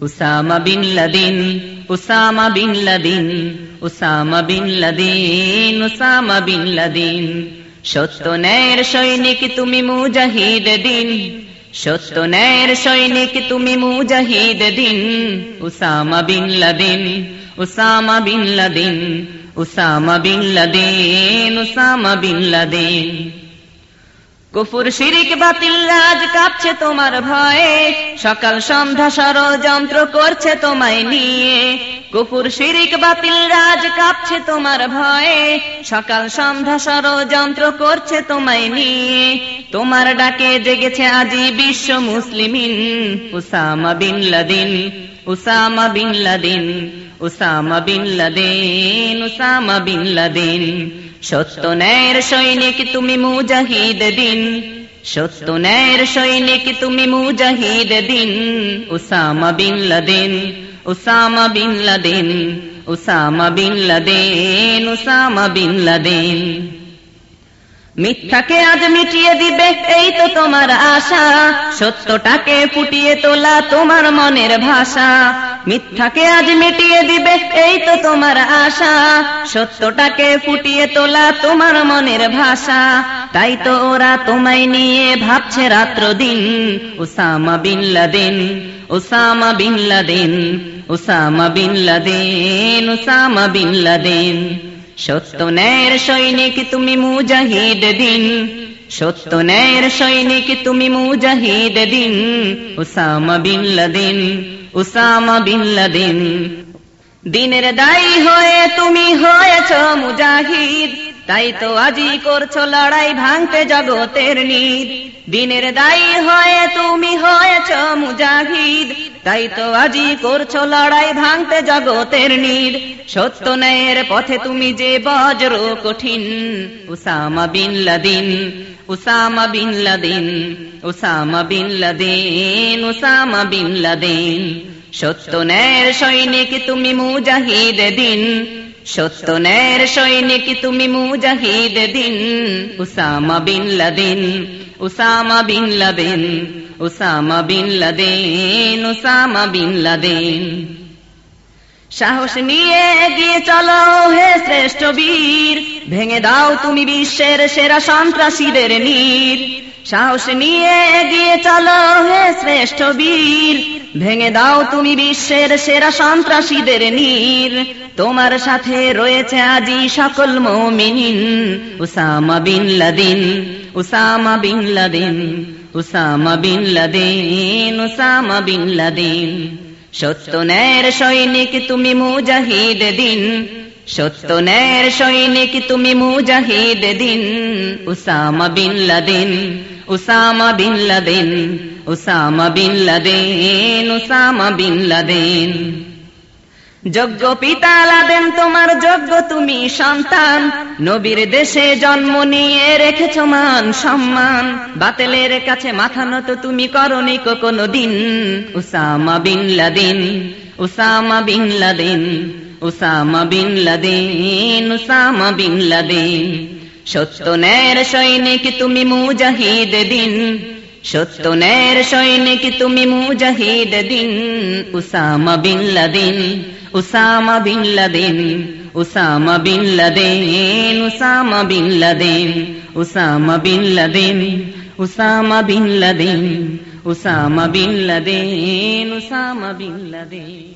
Osama bin Laden, Osama bin Laden, Osama bin Laden, Osama bin Laden. সত্য ন্যায়ের সৈনিক তুমি মুজাহিদ দিন, সত্য ন্যায়ের সৈনিক তুমি মুজাহিদ দিন। Osama bin Laden, Osama bin Laden, Osama bin Laden, Osama bin Laden. কুফুর শিরিক বাতিল, রাজ কাঁপছে তোমার ভয়ে। সকাল সন্ধ্যা ষড়যন্ত্র করছে তোমায় নিয়ে। কুফুর শিরিক বাতিল, রাজ কাঁপছে তোমার ভয়ে। সকাল সন্ধ্যা ষড়যন্ত্র করছে তোমায় নিয়ে। তোমার ডাকে জেগেছে আজি বিশ্ব মুসলিমিন। Osama bin Laden, Osama bin Laden, Osama bin Laden, Osama bin Laden. সত্য ন্যায়ের সৈনিক তুমি মুজাহিদ দিন সত্য ন্যায়ের সৈনিক তুমি মুজাহিদ দিন Osama bin Laden, Osama bin Laden, Osama bin Laden, Osama bin Laden. মিথ্যাকে আজ মিটিয়ে দিবে, এই তো তোমার আশা। সত্যটাকে ফুটিয়ে তোলা তোমার মনের ভাষা। মিথ্যাকে আজ মিটিয়ে দিবে, এই তো তোমার আশা। সত্যটাকে ফুটিয়ে তোলা তোমার মনের ভাষা। তাই তো ওরা তোমায় নিয়ে ভাবছে রাত্র দিন Osama bin Laden Osama bin Laden Osama bin Laden Osama bin Laden. সত্য ন্যায়ের সৈনিক তুমি মুজাহিদ দিন সত্য ন্যায়ের সৈনিক তুমি মুজাহিদ দিন Osama bin Laden, Osama bin Laden. দিনের দায়ী হয়ে তুমি হয়েছ মুজাহিদ, তাই তো আজি করছ লড়াই ভাঙতে জগতের নিদ দিনের দায়ী হয়ে তুমি হয়েছ মুজাহিদ, তাই তো আজি করছ লড়াই ভাঙতে জগতের নির। সত্য ন্যায়ের পথে তুমি যে বজ্র কঠিন, Osama bin Laden. Osama bin Laden, Osama bin Laden, Osama bin Laden. সত্য ন্যায়ের সৈনিক তুমি মুজাহিদ দিন। সত্য ন্যায়ের সৈনিক তুমি মুজাহিদ দিন। Osama bin Laden, Osama bin Laden, Osama bin Laden, Osama bin Laden. সাহস নিয়ে এগিয়ে চলো হে শ্রেষ্ঠ বীর। ভেঙে দাও তুমি বিশ্বের সেরা সন্ত্রাসীদের নীর। সাহস নিয়ে এগিয়ে চলো হে শ্রেষ্ঠ বীর। ভেঙে দাও তুমি বিশ্বের সেরা সন্ত্রাসীদের নীর। তোমার সাথে রয়েছে আজি সকল মমিনিন Osama bin Laden, Osama bin Laden, Osama bin Laden, Osama bin Laden. সত্য নের সৈনিক তুমি মুজাহিদ দিন সত্য ন্যায়ের সৈনিক তুমি মুজাহিদ দিন Osama bin Laden, Osama bin Laden, Osama bin Laden, Osama bin Laden. যোগ্য পিতা লাদেন তোমার যোগ্য, তুমি সন্তান। নবীর দেশে জন্ম নিয়ে রেখেছ মান সম্মান। বাতেলের কাছে মাথা নত, তুমি করনি কোনো দিন। Osama bin Laden, Osama bin Laden, Osama bin Laden, Osama bin Laden. সত্য ন্যায়ের সৈনিক তুমি মুজাহিদ দিন। সত্য ন্যায়ের সৈনিক তুমি মুজাহিদ দিন। Osama bin Laden Usama bin Laden, Usama bin Laden, Usama bin Laden, Usama bin Laden, Usama bin Laden, Usama bin Laden, Usama bin Laden.